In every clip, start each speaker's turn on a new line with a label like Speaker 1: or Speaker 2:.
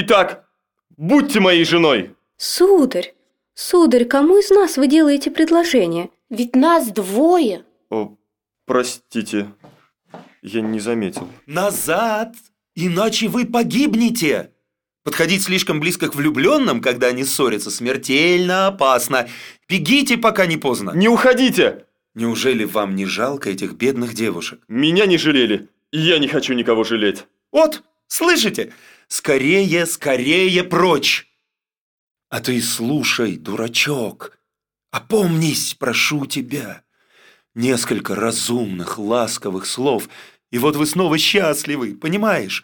Speaker 1: Итак, будьте моей женой!»
Speaker 2: «Сударь, сударь, кому из нас вы делаете предложение?
Speaker 3: Ведь нас двое!»
Speaker 1: «О, простите, я не заметил».
Speaker 4: «Назад! Иначе вы погибнете!» Подходить слишком близко к влюбленным, когда они ссорятся, смертельно опасно. Бегите, пока не поздно.
Speaker 1: Не уходите!
Speaker 4: Неужели вам не жалко этих бедных девушек?
Speaker 1: Меня не жалели. Я не хочу никого жалеть.
Speaker 4: Вот, слышите? Скорее, скорее прочь!» «А ты слушай, дурачок, опомнись, прошу тебя!» Несколько разумных, ласковых слов, и вот вы снова счастливы, понимаешь?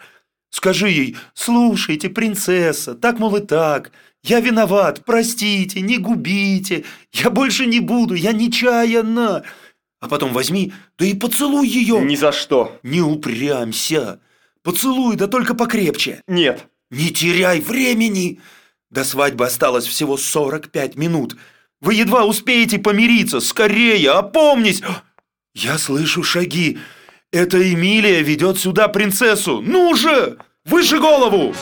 Speaker 4: Скажи ей, слушайте, принцесса, так, мол, и так, я виноват, простите, не губите, я больше не буду, я нечаянно. А потом возьми, да и поцелуй ее.
Speaker 1: Ни за что.
Speaker 4: Не упрямься. Поцелуй, да только покрепче.
Speaker 1: Нет.
Speaker 4: Не теряй времени. До свадьбы осталось всего 45 минут. Вы едва успеете помириться. Скорее, опомнись. Я слышу шаги. Это Эмилия ведет сюда принцессу. Ну же! Выше голову!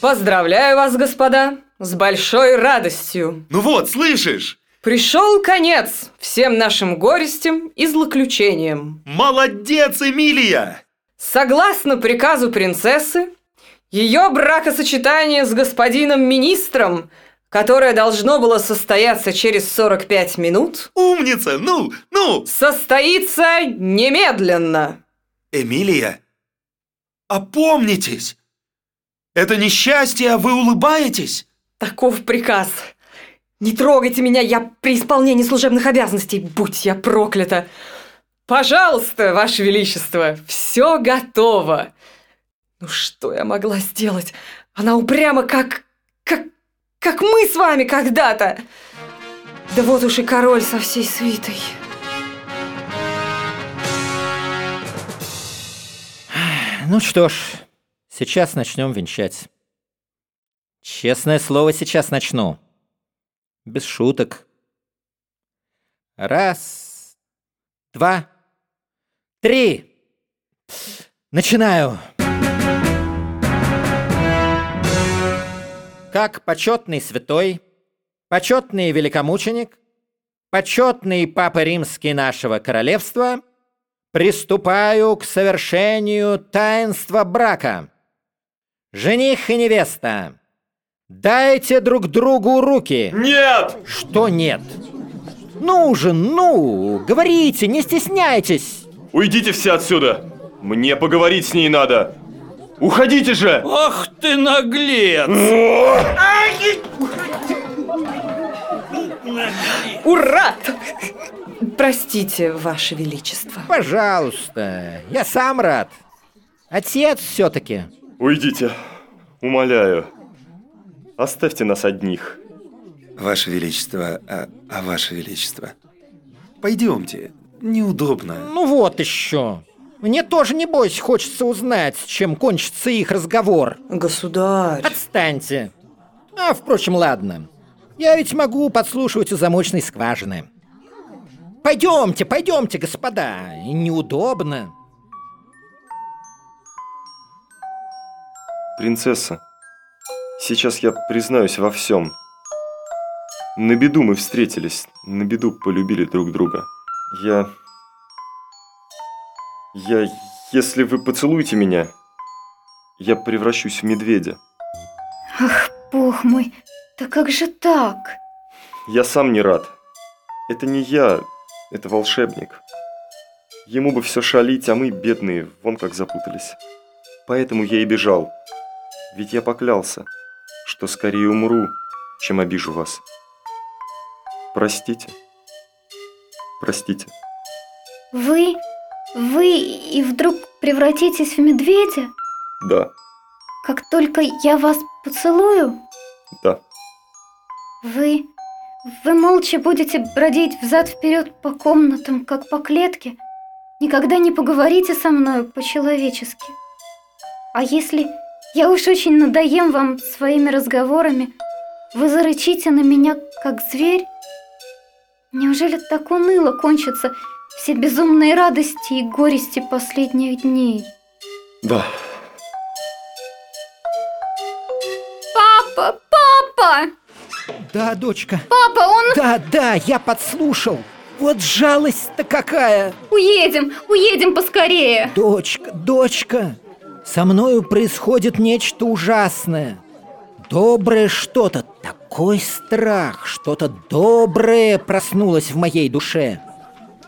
Speaker 5: Поздравляю вас, господа, с большой радостью.
Speaker 4: Ну вот, слышишь?
Speaker 5: Пришел конец всем нашим горестям и злоключениям.
Speaker 4: Молодец, Эмилия!
Speaker 5: Согласно приказу принцессы, ее бракосочетание с господином министром, которое должно было состояться через 45 минут...
Speaker 4: Умница! Ну, ну!
Speaker 5: Состоится немедленно!
Speaker 4: Эмилия, опомнитесь! Это не счастье, а вы улыбаетесь?
Speaker 5: Таков приказ. Не трогайте меня, я при исполнении служебных обязанностей, будь я проклята. Пожалуйста, Ваше Величество, все готово. Ну что я могла сделать? Она упряма как... как... как мы с вами когда-то. Да вот уж и король со всей свитой.
Speaker 6: Ну что ж, сейчас начнем венчать. Честное слово, сейчас начну без шуток. Раз, два, три. Начинаю. Как почетный святой, почетный великомученик, почетный папа римский нашего королевства, приступаю к совершению таинства брака. Жених и невеста, Дайте друг другу руки.
Speaker 1: Нет!
Speaker 6: Что нет? Ну же, ну, говорите, не стесняйтесь.
Speaker 1: Уйдите все отсюда. Мне поговорить с ней надо. Уходите же!
Speaker 7: Ах ты наглец!
Speaker 5: Ура! Простите, Ваше Величество.
Speaker 6: Пожалуйста, я сам рад. Отец все-таки.
Speaker 1: Уйдите, умоляю. Оставьте нас одних.
Speaker 4: Ваше Величество, а, а Ваше Величество. Пойдемте, неудобно.
Speaker 6: Ну вот еще. Мне тоже, небось, хочется узнать, чем кончится их разговор.
Speaker 5: Государь.
Speaker 6: Отстаньте. А, впрочем, ладно. Я ведь могу подслушивать у замочной скважины. Пойдемте, пойдемте, господа. Неудобно.
Speaker 1: Принцесса, Сейчас я признаюсь во всем. На беду мы встретились, на беду полюбили друг друга. Я... Я... Если вы поцелуете меня, я превращусь в медведя.
Speaker 2: Ах, бог мой, да как же так?
Speaker 1: Я сам не рад. Это не я, это волшебник. Ему бы все шалить, а мы, бедные, вон как запутались. Поэтому я и бежал. Ведь я поклялся – что скорее умру, чем обижу вас. Простите. Простите.
Speaker 2: Вы... вы и вдруг превратитесь в медведя?
Speaker 1: Да.
Speaker 2: Как только я вас поцелую?
Speaker 1: Да.
Speaker 2: Вы... вы молча будете бродить взад-вперед по комнатам, как по клетке? Никогда не поговорите со мною по-человечески? А если я уж очень надоем вам своими разговорами. Вы зарычите на меня, как зверь. Неужели так уныло кончатся все безумные радости и горести последних дней?
Speaker 1: Да.
Speaker 2: Папа, папа!
Speaker 6: Да, дочка.
Speaker 2: Папа, он...
Speaker 6: Да, да, я подслушал. Вот жалость-то какая!
Speaker 2: Уедем, уедем поскорее!
Speaker 6: Дочка, дочка! Со мною происходит нечто ужасное. Доброе что-то, такой страх, что-то доброе проснулось в моей душе.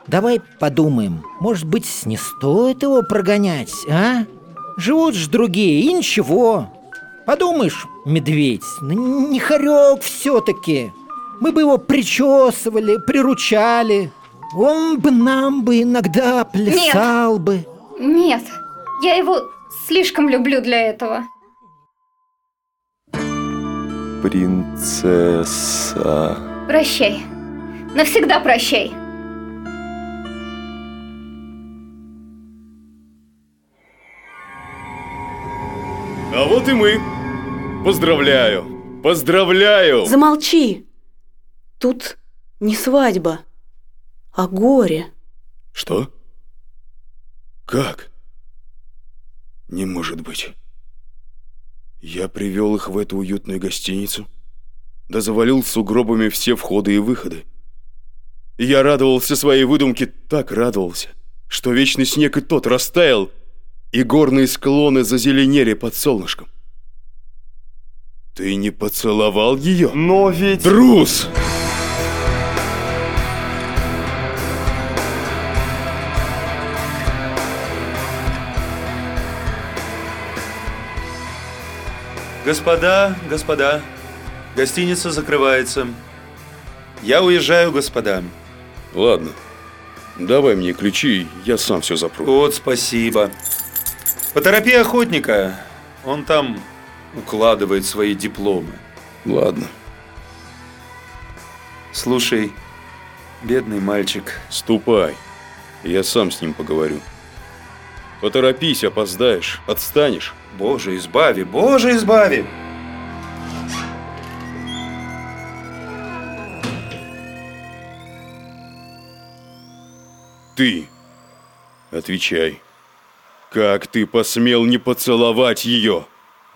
Speaker 6: Давай подумаем, может быть, не стоит его прогонять, а? Живут ж другие, и ничего. Подумаешь, медведь, ну не хорек все-таки. Мы бы его причесывали, приручали. Он бы нам бы иногда плясал Нет. бы.
Speaker 2: Нет, я его Слишком люблю для этого.
Speaker 1: Принцесса.
Speaker 2: Прощай. Навсегда прощай.
Speaker 8: А вот и мы. Поздравляю. Поздравляю.
Speaker 3: Замолчи. Тут не свадьба, а горе.
Speaker 8: Что? Как? Не может быть. Я привел их в эту уютную гостиницу, да завалил сугробами все входы и выходы. Я радовался своей выдумке, так радовался, что вечный снег и тот растаял, и горные склоны зазеленели под солнышком. Ты не поцеловал ее?
Speaker 1: Но ведь...
Speaker 8: друз!
Speaker 4: «Господа, господа, гостиница закрывается. Я уезжаю, господа».
Speaker 8: «Ладно, давай мне ключи, я сам все запру».
Speaker 4: «Вот спасибо. Поторопи охотника, он там укладывает свои дипломы».
Speaker 8: «Ладно».
Speaker 4: «Слушай, бедный мальчик».
Speaker 8: «Ступай, я сам с ним поговорю». «Поторопись, опоздаешь, отстанешь».
Speaker 4: Боже, избави, Боже, избави!
Speaker 8: Ты, отвечай, как ты посмел не поцеловать ее?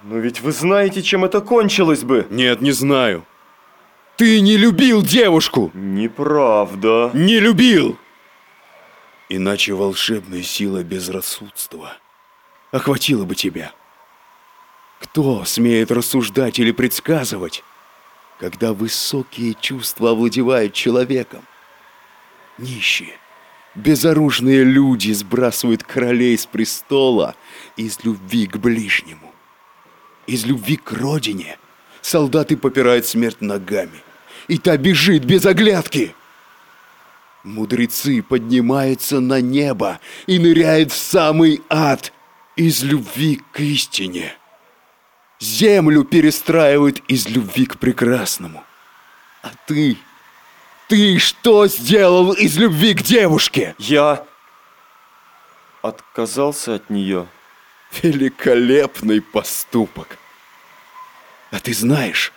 Speaker 1: Но ведь вы знаете, чем это кончилось бы.
Speaker 8: Нет, не знаю. Ты не любил девушку!
Speaker 1: Неправда.
Speaker 8: Не любил! Иначе волшебная сила безрассудства охватила бы тебя. Кто смеет рассуждать или предсказывать, когда высокие чувства овладевают человеком? Нищие, безоружные люди сбрасывают королей с престола из любви к ближнему. Из любви к родине солдаты попирают смерть ногами, и та бежит без оглядки. Мудрецы поднимаются на небо и ныряют в самый ад из любви к истине землю перестраивают из любви к прекрасному. А ты, ты что сделал из любви к девушке?
Speaker 1: Я отказался от нее.
Speaker 8: Великолепный поступок. А ты знаешь,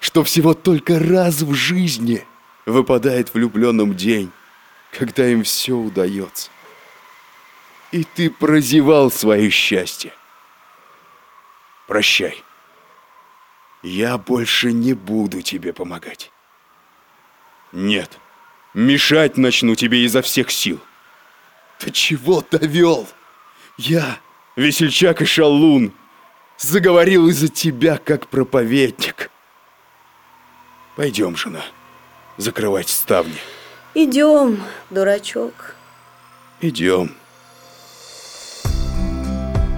Speaker 8: что всего только раз в жизни выпадает влюбленным день, когда им все удается. И ты прозевал свое счастье. Прощай. Я больше не буду тебе помогать. Нет, мешать начну тебе изо всех сил. Ты чего довел? Я, весельчак и шалун, заговорил из-за тебя, как проповедник. Пойдем, жена, закрывать ставни.
Speaker 3: Идем, дурачок.
Speaker 8: Идем.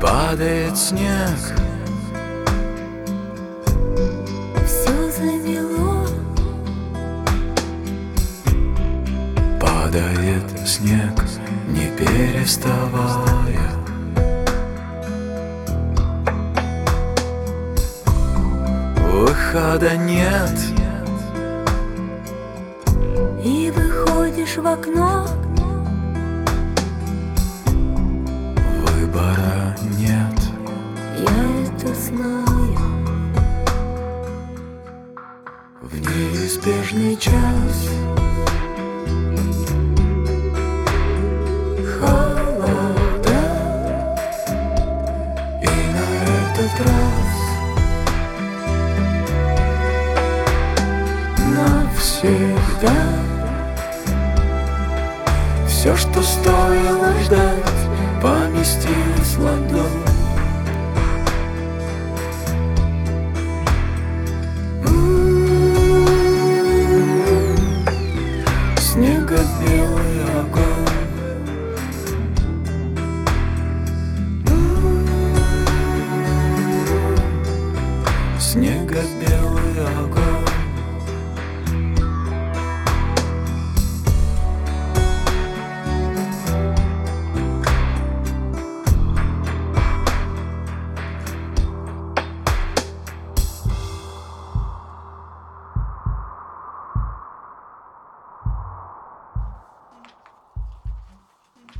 Speaker 9: Падает снег. Падает снег, не переставая. Выхода нет.
Speaker 10: И выходишь в окно.
Speaker 9: Выбора нет.
Speaker 10: Я это знаю.
Speaker 9: В неизбежный час. Все, что стоило ждать, поместилось в ладонь Снега белый огонь. Снега белый огонь.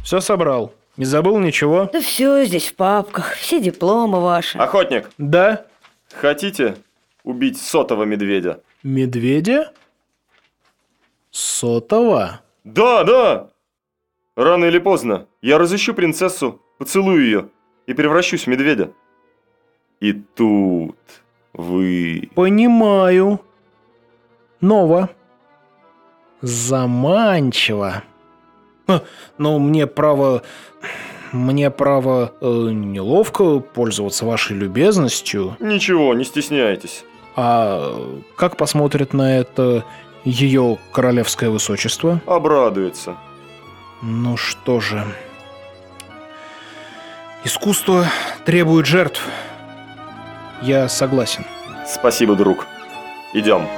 Speaker 11: Все собрал. Не забыл ничего?
Speaker 3: Да все здесь в папках, все дипломы ваши.
Speaker 1: Охотник,
Speaker 11: Да?
Speaker 1: хотите убить сотого медведя?
Speaker 11: Медведя? Сотого?
Speaker 1: Да, да! Рано или поздно я разыщу принцессу, поцелую ее и превращусь в медведя. И тут вы...
Speaker 11: Понимаю. Ново. Заманчиво. Но мне право... Мне право э, неловко пользоваться вашей любезностью.
Speaker 1: Ничего, не стесняйтесь.
Speaker 11: А э, как посмотрит на это ее королевское высочество?
Speaker 1: Обрадуется.
Speaker 11: Ну что же... Искусство требует жертв. Я согласен.
Speaker 1: Спасибо, друг. Идем.